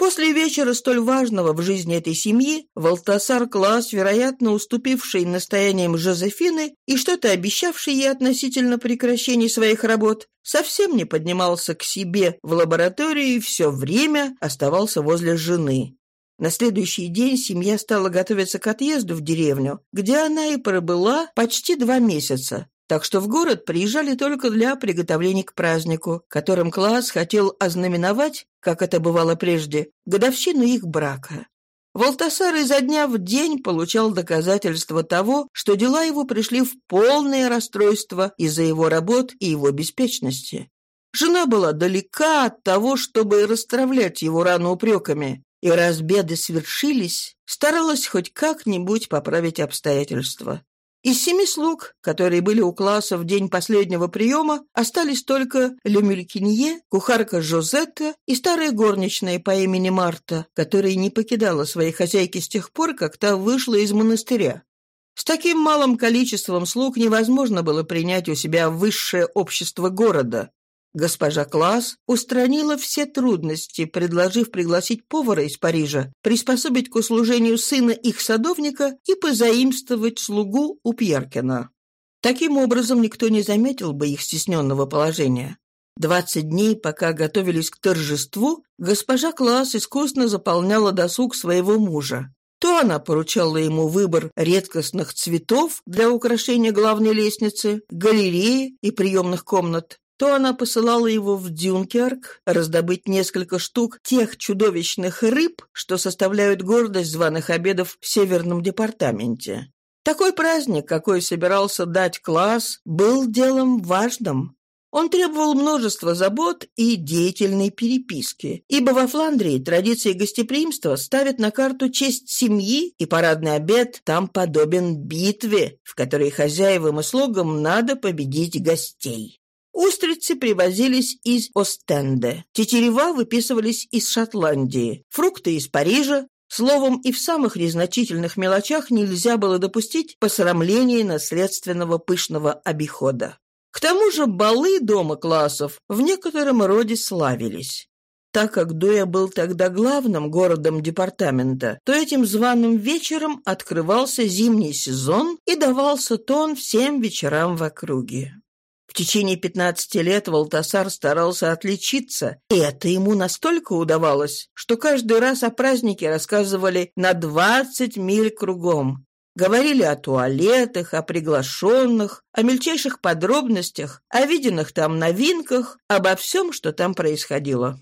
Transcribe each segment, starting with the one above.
После вечера столь важного в жизни этой семьи Валтасар Класс, вероятно, уступивший настояниям Жозефины и что-то обещавший ей относительно прекращения своих работ, совсем не поднимался к себе в лабораторию и все время оставался возле жены. На следующий день семья стала готовиться к отъезду в деревню, где она и пробыла почти два месяца, так что в город приезжали только для приготовлений к празднику, которым класс хотел ознаменовать, как это бывало прежде, годовщину их брака. Волтасар изо дня в день получал доказательства того, что дела его пришли в полное расстройство из-за его работ и его беспечности. Жена была далека от того, чтобы расстравлять его рану упреками, и раз беды свершились, старалась хоть как-нибудь поправить обстоятельства. Из семи слуг, которые были у класса в день последнего приема, остались только Лемюлькинье, кухарка Жозетта и старая горничная по имени Марта, которая не покидала своей хозяйки с тех пор, как та вышла из монастыря. С таким малым количеством слуг невозможно было принять у себя высшее общество города, Госпожа Класс устранила все трудности, предложив пригласить повара из Парижа, приспособить к услужению сына их садовника и позаимствовать слугу у Пьеркина. Таким образом, никто не заметил бы их стесненного положения. Двадцать дней, пока готовились к торжеству, госпожа Класс искусно заполняла досуг своего мужа. То она поручала ему выбор редкостных цветов для украшения главной лестницы, галереи и приемных комнат, то она посылала его в Дюнкерк раздобыть несколько штук тех чудовищных рыб, что составляют гордость званых обедов в Северном департаменте. Такой праздник, какой собирался дать класс, был делом важным. Он требовал множества забот и деятельной переписки, ибо во Фландрии традиции гостеприимства ставят на карту честь семьи, и парадный обед там подобен битве, в которой хозяевам и слугам надо победить гостей. Устрицы привозились из Остенде, тетерева выписывались из Шотландии, фрукты из Парижа. Словом, и в самых незначительных мелочах нельзя было допустить посрамление наследственного пышного обихода. К тому же балы дома классов в некотором роде славились. Так как Дуя был тогда главным городом департамента, то этим званым вечером открывался зимний сезон и давался тон всем вечерам в округе. В течение пятнадцати лет Валтасар старался отличиться, и это ему настолько удавалось, что каждый раз о празднике рассказывали на двадцать миль кругом. Говорили о туалетах, о приглашенных, о мельчайших подробностях, о виденных там новинках, обо всем, что там происходило.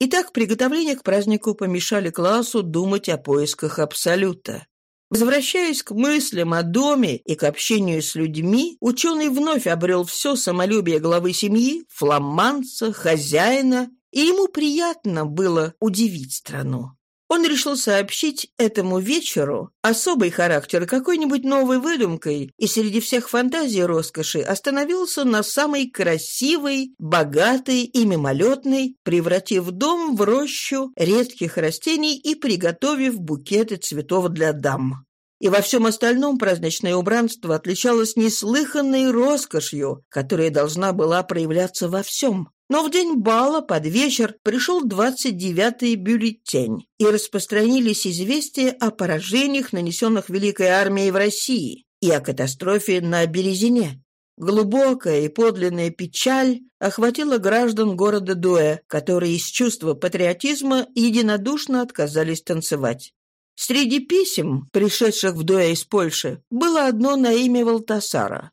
Итак, приготовления к празднику помешали классу думать о поисках Абсолюта. Возвращаясь к мыслям о доме и к общению с людьми, ученый вновь обрел все самолюбие главы семьи, фламанца, хозяина, и ему приятно было удивить страну. Он решил сообщить этому вечеру особый характер какой-нибудь новой выдумкой и среди всех фантазий и роскоши остановился на самой красивой, богатой и мимолетной, превратив дом в рощу редких растений и приготовив букеты цветов для дам и во всем остальном праздничное убранство отличалось неслыханной роскошью, которая должна была проявляться во всем. Но в день бала под вечер пришел 29-й бюллетень, и распространились известия о поражениях, нанесенных Великой армией в России, и о катастрофе на Березине. Глубокая и подлинная печаль охватила граждан города Дуэ, которые из чувства патриотизма единодушно отказались танцевать. Среди писем, пришедших вдоя из Польши, было одно на имя Валтасара.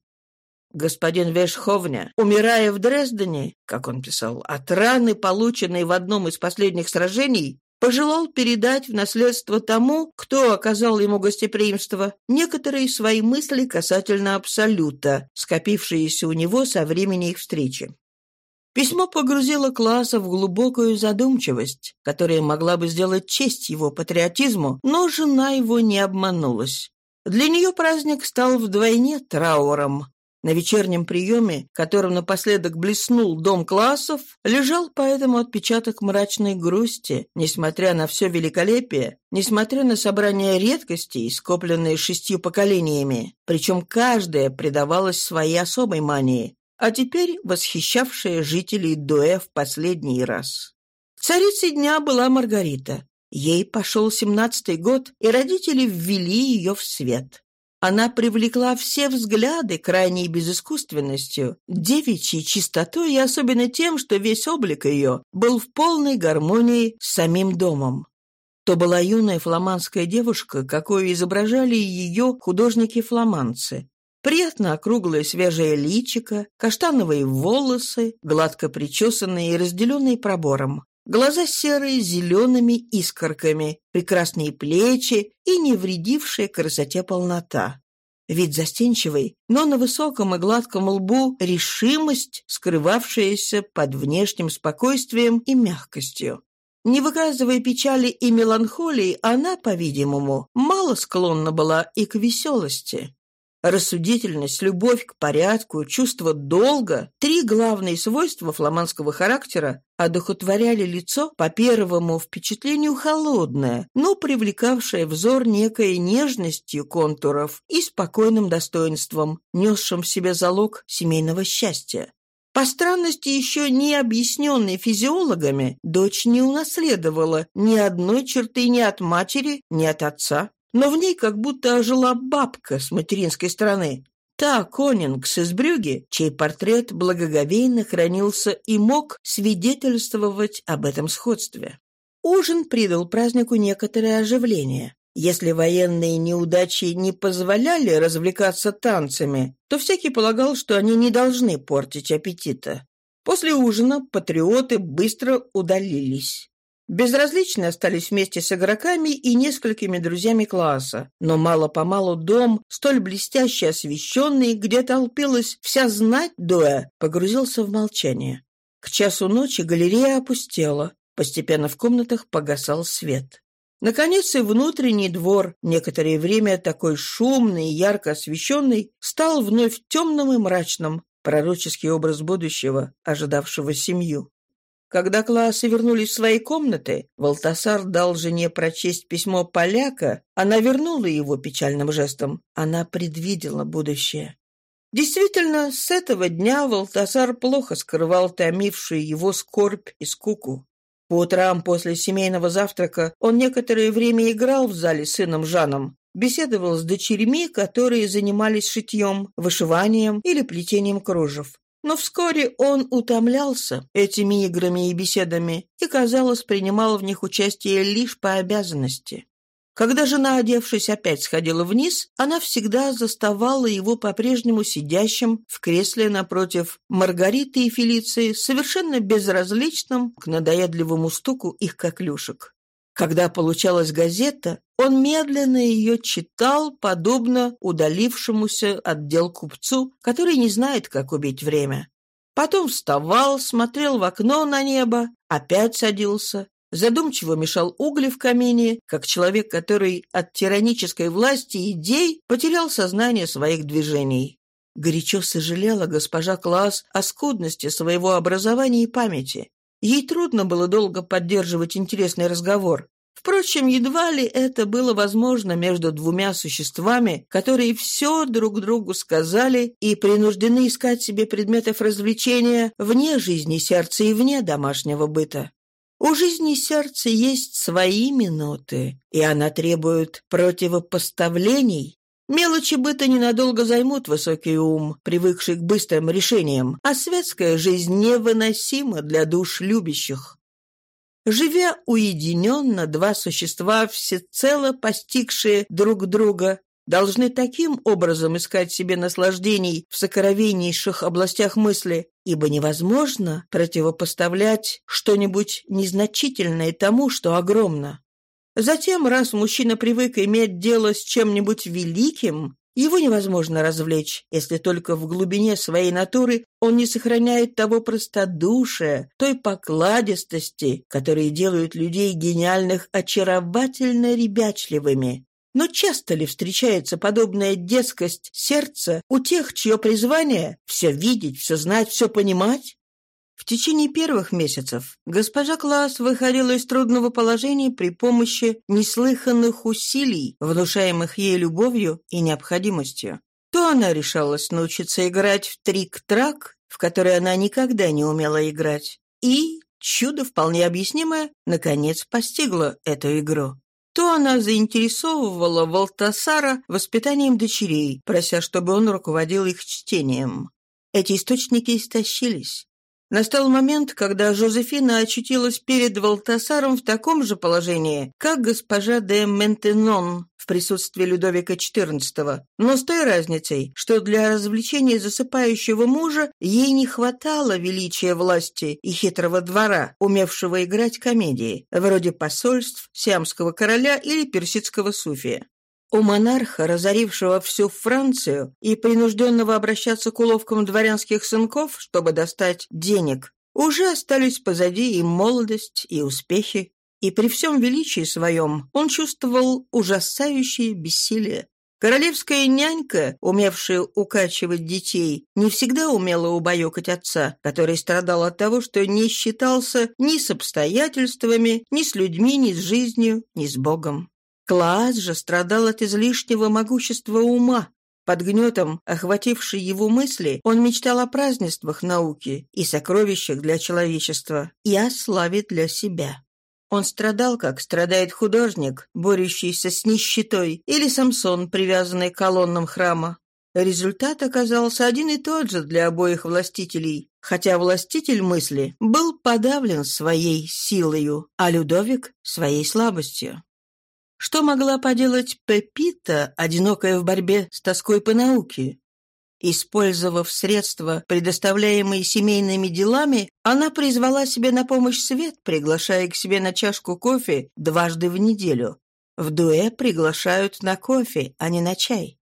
Господин Вешховня, умирая в Дрездене, как он писал, от раны, полученной в одном из последних сражений, пожелал передать в наследство тому, кто оказал ему гостеприимство, некоторые свои мысли касательно Абсолюта, скопившиеся у него со времени их встречи. Письмо погрузило класса в глубокую задумчивость, которая могла бы сделать честь его патриотизму, но жена его не обманулась. Для нее праздник стал вдвойне трауром. На вечернем приеме, которым напоследок блеснул дом классов, лежал поэтому отпечаток мрачной грусти, несмотря на все великолепие, несмотря на собрание редкостей, скопленные шестью поколениями. Причем каждая предавалась своей особой мании, а теперь восхищавшая жителей Дуэ в последний раз. Царицей дня была Маргарита. Ей пошел семнадцатый год, и родители ввели ее в свет. Она привлекла все взгляды крайней безыскусственностью, девичьей чистотой и особенно тем, что весь облик ее был в полной гармонии с самим домом. То была юная фламандская девушка, какую изображали ее художники-фламандцы, Приятно округлое свежее личико, каштановые волосы, гладко причесанные и разделенные пробором. Глаза серые с зелеными искорками, прекрасные плечи и невредившая красоте полнота. Вид застенчивый, но на высоком и гладком лбу решимость, скрывавшаяся под внешним спокойствием и мягкостью. Не выказывая печали и меланхолии, она, по-видимому, мало склонна была и к веселости рассудительность, любовь к порядку, чувство долга – три главные свойства фламандского характера а одухотворяли лицо по первому впечатлению холодное, но привлекавшее взор некой нежностью контуров и спокойным достоинством, несшим в себе залог семейного счастья. По странности, еще не объясненной физиологами, дочь не унаследовала ни одной черты ни от матери, ни от отца но в ней как будто ожила бабка с материнской стороны. Та Конингс из Брюги, чей портрет благоговейно хранился и мог свидетельствовать об этом сходстве. Ужин придал празднику некоторое оживление. Если военные неудачи не позволяли развлекаться танцами, то всякий полагал, что они не должны портить аппетита. После ужина патриоты быстро удалились. Безразлично остались вместе с игроками и несколькими друзьями класса, но мало-помалу дом, столь блестяще освещенный, где толпилась вся знать Дуэ, погрузился в молчание. К часу ночи галерея опустела, постепенно в комнатах погасал свет. Наконец и внутренний двор, некоторое время такой шумный и ярко освещенный, стал вновь темным и мрачным, пророческий образ будущего, ожидавшего семью. Когда классы вернулись в свои комнаты, Валтасар дал жене прочесть письмо поляка. Она вернула его печальным жестом. Она предвидела будущее. Действительно, с этого дня Валтасар плохо скрывал томившую его скорбь и скуку. По утрам после семейного завтрака он некоторое время играл в зале с сыном Жаном, беседовал с дочерьми, которые занимались шитьем, вышиванием или плетением кружев. Но вскоре он утомлялся этими играми и беседами и, казалось, принимал в них участие лишь по обязанности. Когда жена, одевшись, опять сходила вниз, она всегда заставала его по-прежнему сидящим в кресле напротив Маргариты и Фелиции, совершенно безразличным к надоедливому стуку их коклюшек. Когда получалась газета, он медленно ее читал, подобно удалившемуся от дел купцу, который не знает, как убить время. Потом вставал, смотрел в окно на небо, опять садился, задумчиво мешал угли в камине, как человек, который от тиранической власти идей потерял сознание своих движений. Горячо сожалела госпожа Класс о скудности своего образования и памяти. Ей трудно было долго поддерживать интересный разговор. Впрочем, едва ли это было возможно между двумя существами, которые все друг другу сказали и принуждены искать себе предметов развлечения вне жизни сердца и вне домашнего быта. У жизни сердца есть свои минуты, и она требует противопоставлений, Мелочи быта ненадолго займут высокий ум, привыкший к быстрым решениям, а светская жизнь невыносима для душ любящих. Живя уединенно, два существа, всецело постигшие друг друга, должны таким образом искать себе наслаждений в сокровеннейших областях мысли, ибо невозможно противопоставлять что-нибудь незначительное тому, что огромно. Затем, раз мужчина привык иметь дело с чем-нибудь великим, его невозможно развлечь, если только в глубине своей натуры он не сохраняет того простодушия, той покладистости, которые делают людей гениальных очаровательно ребячливыми. Но часто ли встречается подобная детскость сердца у тех, чье призвание – все видеть, все знать, все понимать? В течение первых месяцев госпожа Класс выходила из трудного положения при помощи неслыханных усилий, внушаемых ей любовью и необходимостью. То она решалась научиться играть в трик-трак, в который она никогда не умела играть, и, чудо вполне объяснимое, наконец постигла эту игру. То она заинтересовывала Валтасара воспитанием дочерей, прося, чтобы он руководил их чтением. Эти источники истощились. Настал момент, когда Жозефина очутилась перед Валтасаром в таком же положении, как госпожа де Ментенон в присутствии Людовика XIV, но с той разницей, что для развлечения засыпающего мужа ей не хватало величия власти и хитрого двора, умевшего играть комедии, вроде посольств, сиамского короля или персидского суфия. У монарха, разорившего всю Францию и принужденного обращаться к уловкам дворянских сынков, чтобы достать денег, уже остались позади и молодость, и успехи. И при всем величии своем он чувствовал ужасающее бессилие. Королевская нянька, умевшая укачивать детей, не всегда умела убаюкать отца, который страдал от того, что не считался ни с обстоятельствами, ни с людьми, ни с жизнью, ни с Богом. Класс же страдал от излишнего могущества ума. Под гнетом, охватившей его мысли, он мечтал о празднествах науки и сокровищах для человечества и о славе для себя. Он страдал, как страдает художник, борющийся с нищетой, или Самсон, привязанный к колоннам храма. Результат оказался один и тот же для обоих властителей, хотя властитель мысли был подавлен своей силою, а Людовик — своей слабостью. Что могла поделать Пепита, одинокая в борьбе с тоской по науке? Использовав средства, предоставляемые семейными делами, она призвала себе на помощь свет, приглашая к себе на чашку кофе дважды в неделю. В дуэ приглашают на кофе, а не на чай.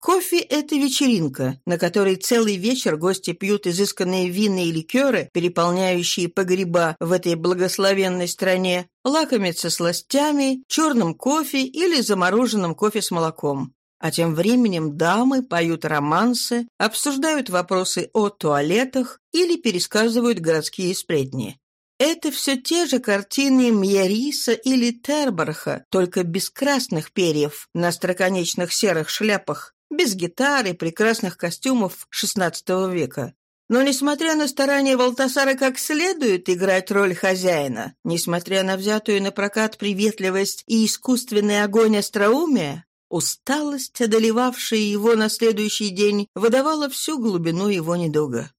Кофе – это вечеринка, на которой целый вечер гости пьют изысканные вины и ликеры, переполняющие погреба в этой благословенной стране, лакомятся сластями, черным кофе или замороженным кофе с молоком. А тем временем дамы поют романсы, обсуждают вопросы о туалетах или пересказывают городские сплетни. Это все те же картины Мьяриса или Терборха, только без красных перьев на строконечных серых шляпах, без гитары, прекрасных костюмов XVI века. Но, несмотря на старания Валтасара как следует играть роль хозяина, несмотря на взятую на прокат приветливость и искусственный огонь остроумия, усталость, одолевавшая его на следующий день, выдавала всю глубину его недуга.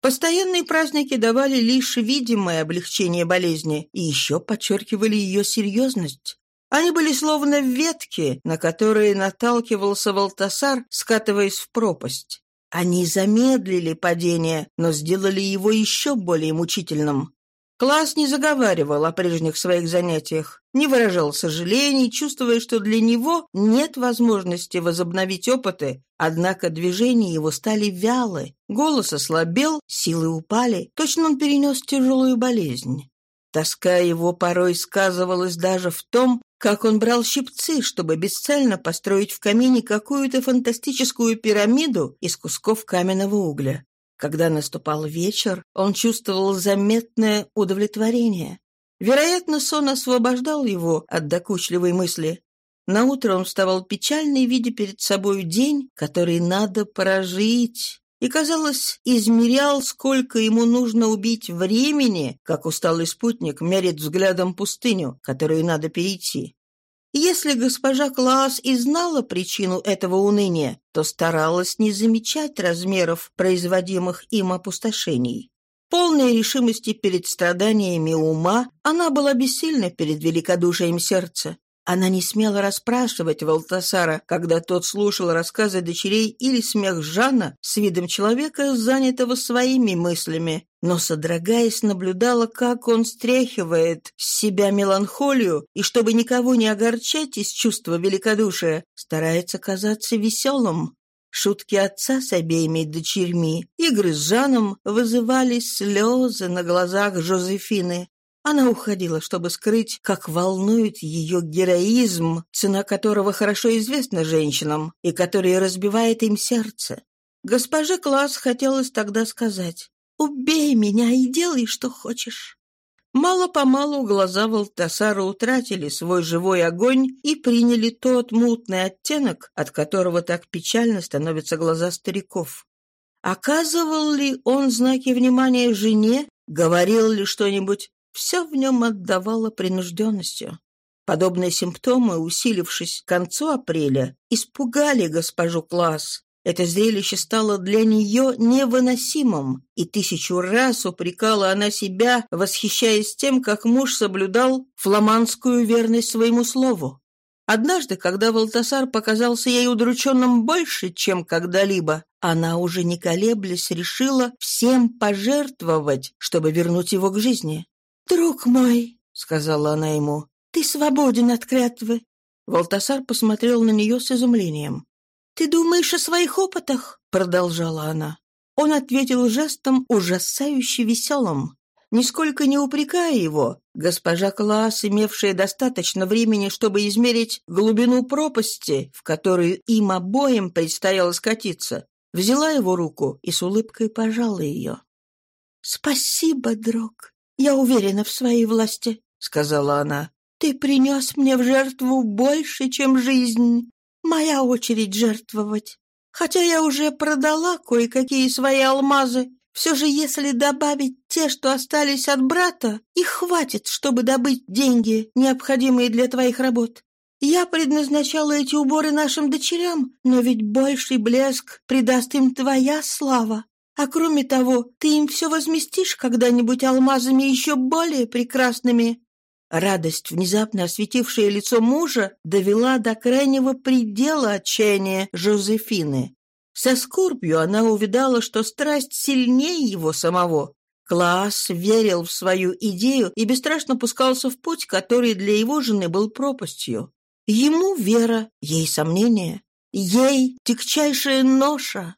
Постоянные праздники давали лишь видимое облегчение болезни и еще подчеркивали ее серьезность. Они были словно ветки, на которые наталкивался Валтасар, скатываясь в пропасть. Они замедлили падение, но сделали его еще более мучительным. Класс не заговаривал о прежних своих занятиях, не выражал сожалений, чувствуя, что для него нет возможности возобновить опыты, однако движения его стали вялы, голос ослабел, силы упали, точно он перенес тяжелую болезнь. Тоска его порой сказывалась даже в том, как он брал щипцы, чтобы бесцельно построить в камине какую-то фантастическую пирамиду из кусков каменного угля. Когда наступал вечер, он чувствовал заметное удовлетворение. Вероятно, сон освобождал его от докучливой мысли. Наутро он вставал печальный, видя перед собой день, который надо прожить. И казалось, измерял, сколько ему нужно убить времени, как усталый спутник мерит взглядом пустыню, которую надо перейти. Если госпожа Клаас и знала причину этого уныния, то старалась не замечать размеров производимых им опустошений. Полной решимости перед страданиями ума, она была бессильна перед великодушием сердца, она не смела расспрашивать Валтасара, когда тот слушал рассказы дочерей или смех Жанна с видом человека, занятого своими мыслями, но, содрогаясь, наблюдала, как он стряхивает с себя меланхолию и, чтобы никого не огорчать из чувства великодушия, старается казаться веселым. Шутки отца с обеими дочерьми, игры с Жаном вызывали слезы на глазах Жозефины. Она уходила, чтобы скрыть, как волнует ее героизм, цена которого хорошо известна женщинам и который разбивает им сердце. Госпоже Класс хотелось тогда сказать «Убей меня и делай, что хочешь». Мало-помалу глаза Валтасара утратили свой живой огонь и приняли тот мутный оттенок, от которого так печально становятся глаза стариков. Оказывал ли он знаки внимания жене, говорил ли что-нибудь, все в нем отдавало принужденностью. Подобные симптомы, усилившись к концу апреля, испугали госпожу Класс. Это зрелище стало для нее невыносимым, и тысячу раз упрекала она себя, восхищаясь тем, как муж соблюдал фламандскую верность своему слову. Однажды, когда Валтасар показался ей удрученным больше, чем когда-либо, она уже не колеблясь решила всем пожертвовать, чтобы вернуть его к жизни. «Друг мой», — сказала она ему, — «ты свободен от клятвы». Валтасар посмотрел на нее с изумлением. «Ты думаешь о своих опытах?» — продолжала она. Он ответил жестом, ужасающе веселым. Нисколько не упрекая его, госпожа Клаас, имевшая достаточно времени, чтобы измерить глубину пропасти, в которую им обоим предстояло скатиться, взяла его руку и с улыбкой пожала ее. «Спасибо, друг», «Я уверена в своей власти», — сказала она. «Ты принес мне в жертву больше, чем жизнь. Моя очередь жертвовать. Хотя я уже продала кое-какие свои алмазы, все же если добавить те, что остались от брата, их хватит, чтобы добыть деньги, необходимые для твоих работ. Я предназначала эти уборы нашим дочерям, но ведь больший блеск придаст им твоя слава. А кроме того, ты им все возместишь когда-нибудь алмазами еще более прекрасными». Радость, внезапно осветившая лицо мужа, довела до крайнего предела отчаяния Жозефины. Со скорбью она увидала, что страсть сильнее его самого. Класс верил в свою идею и бесстрашно пускался в путь, который для его жены был пропастью. Ему вера, ей сомнение, ей тягчайшая ноша.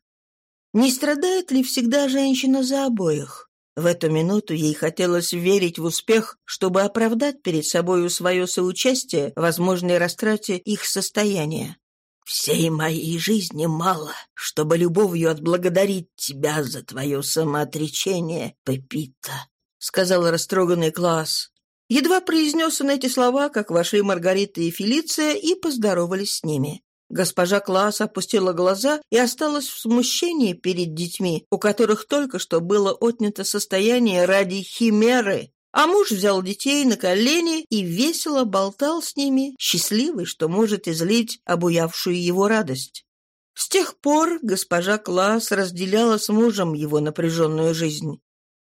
Не страдает ли всегда женщина за обоих? В эту минуту ей хотелось верить в успех, чтобы оправдать перед собою свое соучастие возможной растрате их состояния. «Всей моей жизни мало, чтобы любовью отблагодарить тебя за твое самоотречение, Пепита», — сказал растроганный класс. Едва произнес он эти слова, как вошли Маргарита и Фелиция и поздоровались с ними. Госпожа Класс опустила глаза и осталась в смущении перед детьми, у которых только что было отнято состояние ради химеры. А муж взял детей на колени и весело болтал с ними, счастливый, что может излить обуявшую его радость. С тех пор госпожа Класс разделяла с мужем его напряженную жизнь.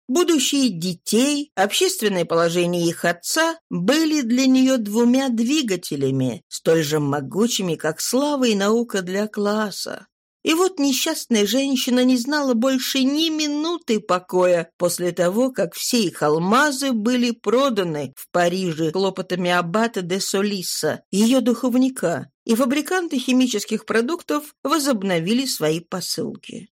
Будущие детей, общественное положение их отца были для нее двумя двигателями, столь же могучими, как слава и наука для класса. И вот несчастная женщина не знала больше ни минуты покоя после того, как все их алмазы были проданы в Париже хлопотами аббата де Солиса, ее духовника, и фабриканты химических продуктов возобновили свои посылки.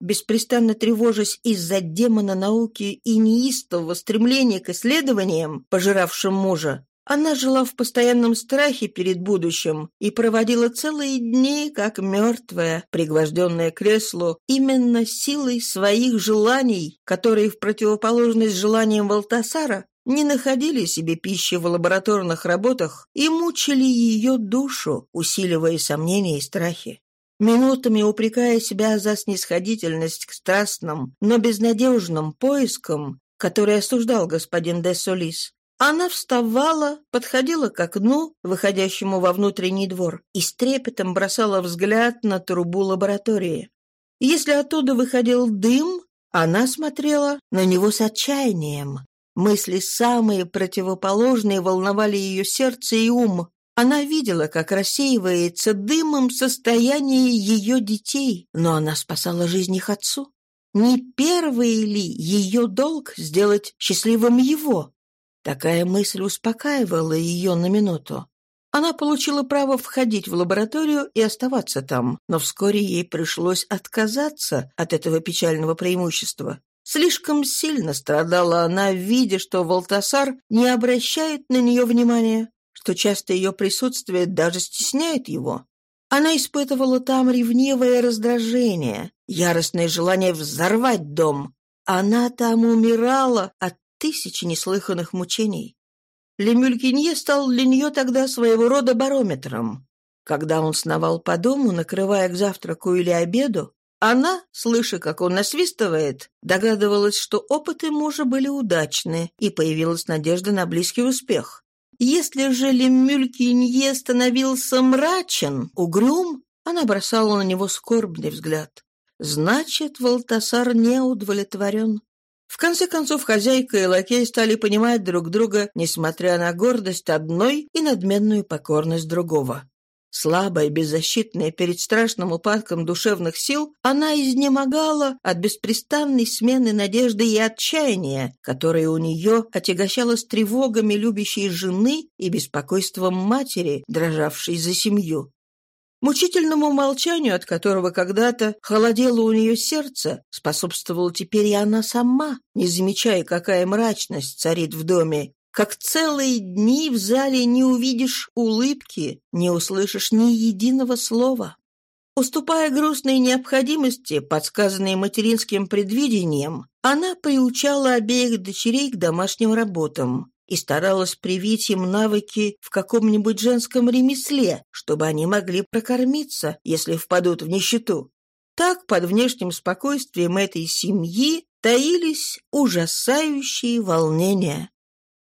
Беспрестанно тревожась из-за демона науки и неистового стремления к исследованиям, пожиравшим мужа, она жила в постоянном страхе перед будущим и проводила целые дни, как мертвая, пригвожденная к креслу, именно силой своих желаний, которые, в противоположность желаниям Валтасара, не находили себе пищи в лабораторных работах и мучили ее душу, усиливая сомнения и страхи. Минутами упрекая себя за снисходительность к страстным, но безнадежным поискам, которые осуждал господин де Солис, она вставала, подходила к окну, выходящему во внутренний двор, и с трепетом бросала взгляд на трубу лаборатории. Если оттуда выходил дым, она смотрела на него с отчаянием. Мысли самые противоположные волновали ее сердце и ум, она видела, как рассеивается дымом состояние ее детей, но она спасала жизнь их отцу. Не первый ли ее долг сделать счастливым его? Такая мысль успокаивала ее на минуту. Она получила право входить в лабораторию и оставаться там, но вскоре ей пришлось отказаться от этого печального преимущества. Слишком сильно страдала она, видя, что Волтасар не обращает на нее внимания что часто ее присутствие даже стесняет его. Она испытывала там ревнивое раздражение, яростное желание взорвать дом. Она там умирала от тысячи неслыханных мучений. Лемюлькинье стал для нее тогда своего рода барометром. Когда он сновал по дому, накрывая к завтраку или обеду, она, слыша, как он насвистывает, догадывалась, что опыты мужа были удачны, и появилась надежда на близкий успех. Если же Лемюлькин не становился мрачен, угрюм, она бросала на него скорбный взгляд. Значит, Валтасар не удовлетворен. В конце концов, хозяйка и лакей стали понимать друг друга, несмотря на гордость одной и надменную покорность другого. Слабая, беззащитная, перед страшным упадком душевных сил, она изнемогала от беспрестанной смены надежды и отчаяния, которые у нее отягощалось тревогами любящей жены и беспокойством матери, дрожавшей за семью. Мучительному молчанию, от которого когда-то холодело у нее сердце, способствовала теперь и она сама, не замечая, какая мрачность царит в доме, как целые дни в зале не увидишь улыбки, не услышишь ни единого слова. Уступая грустной необходимости, подсказанной материнским предвидением, она приучала обеих дочерей к домашним работам и старалась привить им навыки в каком-нибудь женском ремесле, чтобы они могли прокормиться, если впадут в нищету. Так под внешним спокойствием этой семьи таились ужасающие волнения.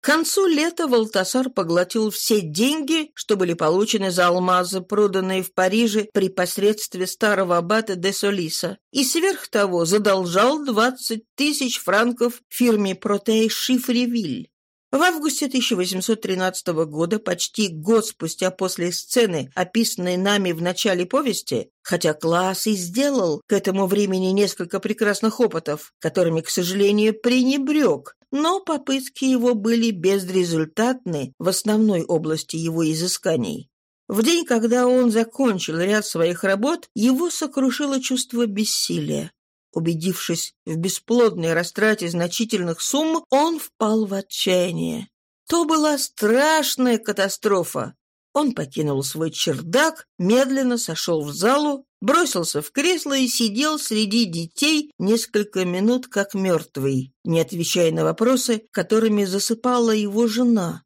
К концу лета Валтасар поглотил все деньги, что были получены за алмазы, проданные в Париже при посредстве старого аббата де Солиса, и сверх того задолжал 20 тысяч франков фирме Протей Шифревиль. В августе 1813 года, почти год спустя после сцены, описанной нами в начале повести, хотя класс и сделал к этому времени несколько прекрасных опытов, которыми, к сожалению, пренебрег, но попытки его были безрезультатны в основной области его изысканий. В день, когда он закончил ряд своих работ, его сокрушило чувство бессилия. Убедившись в бесплодной растрате значительных сумм, он впал в отчаяние. То была страшная катастрофа, он покинул свой чердак, медленно сошел в залу, бросился в кресло и сидел среди детей несколько минут как мертвый, не отвечая на вопросы, которыми засыпала его жена.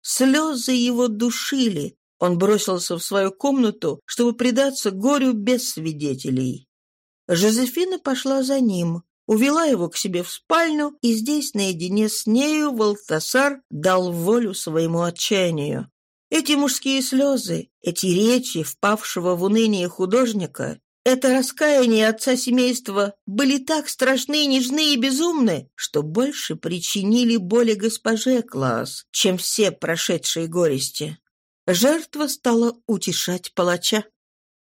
Слезы его душили. Он бросился в свою комнату, чтобы предаться горю без свидетелей. Жозефина пошла за ним, увела его к себе в спальню, и здесь наедине с нею волтасар дал волю своему отчаянию. Эти мужские слезы, эти речи, впавшего в уныние художника, это раскаяние отца семейства были так страшны, нежны и безумны, что больше причинили боли госпоже Класс, чем все прошедшие горести. Жертва стала утешать палача.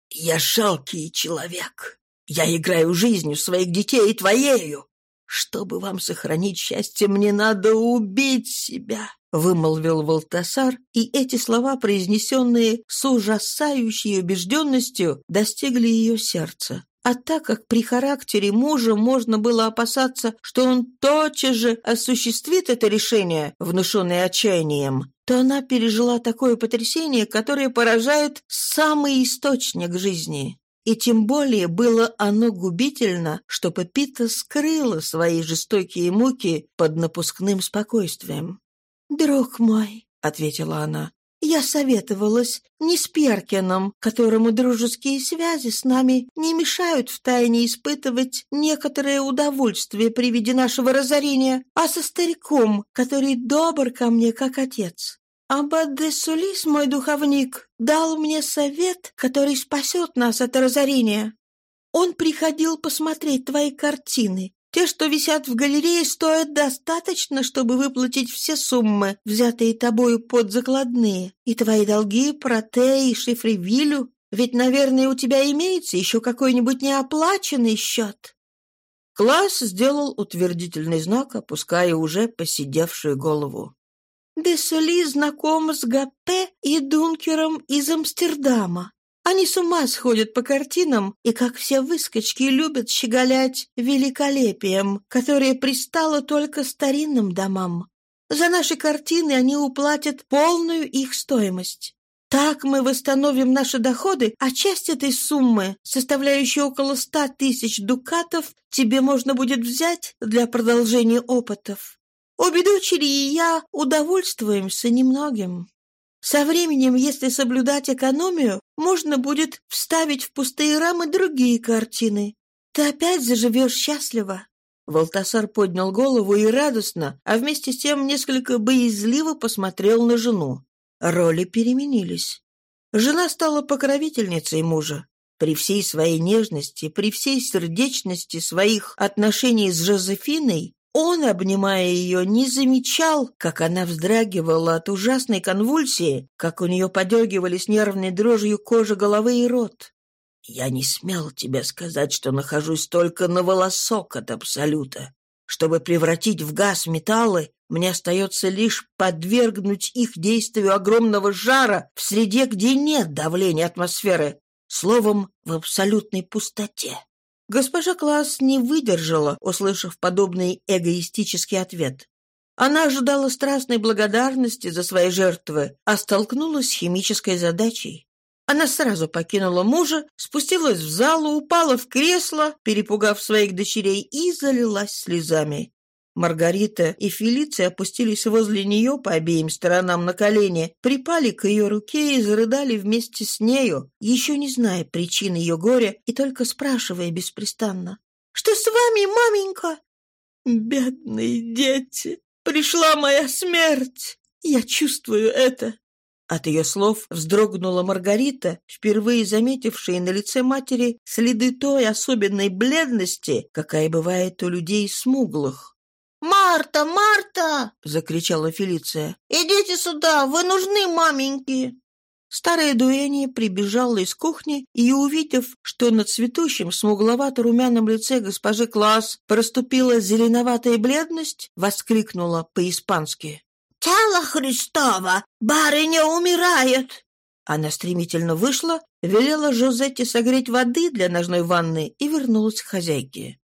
«Я жалкий человек. Я играю жизнью своих детей и твоею. Чтобы вам сохранить счастье, мне надо убить себя. Вымолвил Волтасар, и эти слова, произнесенные с ужасающей убежденностью, достигли ее сердца. А так как при характере мужа можно было опасаться, что он тотчас же осуществит это решение, внушенное отчаянием, то она пережила такое потрясение, которое поражает самый источник жизни. И тем более было оно губительно, что Пепита скрыла свои жестокие муки под напускным спокойствием. «Друг мой», — ответила она, — «я советовалась не с Перкином, которому дружеские связи с нами не мешают втайне испытывать некоторое удовольствие при виде нашего разорения, а со стариком, который добр ко мне, как отец. Абаде Сулис, мой духовник, дал мне совет, который спасет нас от разорения. Он приходил посмотреть твои картины те, что висят в галерее, стоят достаточно, чтобы выплатить все суммы, взятые тобою под закладные, и твои долги Проте и Шифревилю. Ведь, наверное, у тебя имеется еще какой-нибудь неоплаченный счет». Класс сделал утвердительный знак, опуская уже посидевшую голову. «Бессоли знаком с Гапе и Дункером из Амстердама. Они с ума сходят по картинам, и как все выскочки любят щеголять великолепием, которое пристало только старинным домам. За наши картины они уплатят полную их стоимость. Так мы восстановим наши доходы, а часть этой суммы, составляющей около ста тысяч дукатов, тебе можно будет взять для продолжения опытов. Обе дочери и я удовольствуемся немногим. Со временем, если соблюдать экономию, можно будет вставить в пустые рамы другие картины. Ты опять заживешь счастливо». Волтасар поднял голову и радостно, а вместе с тем несколько боязливо посмотрел на жену. Роли переменились. Жена стала покровительницей мужа. При всей своей нежности, при всей сердечности своих отношений с Жозефиной он, обнимая ее, не замечал, как она вздрагивала от ужасной конвульсии, как у нее подергивались нервной дрожью кожа головы и рот. «Я не смел тебе сказать, что нахожусь только на волосок от Абсолюта. Чтобы превратить в газ металлы, мне остается лишь подвергнуть их действию огромного жара в среде, где нет давления атмосферы, словом, в абсолютной пустоте». Госпожа Класс не выдержала, услышав подобный эгоистический ответ. Она ожидала страстной благодарности за свои жертвы, а столкнулась с химической задачей. Она сразу покинула мужа, спустилась в залу, упала в кресло, перепугав своих дочерей, и залилась слезами. Маргарита и Фелиция опустились возле нее по обеим сторонам на колени, припали к ее руке и зарыдали вместе с нею, еще не зная причин ее горя и только спрашивая беспрестанно. «Что с вами, маменька?» «Бедные дети! Пришла моя смерть! Я чувствую это!» От ее слов вздрогнула Маргарита, впервые заметившая на лице матери следы той особенной бледности, какая бывает у людей смуглых. Марта, Марта! закричала Фелиция. Идите сюда, вы нужны маменьки. Старая Дуэни прибежала из кухни и, увидев, что на цветущем смугловато-румяном лице госпожи Класс проступила зеленоватая бледность, воскликнула по-испански. «Тело Христова! Барыня умирает!» Она стремительно вышла, велела Жозетте согреть воды для ножной ванны и вернулась к хозяйке.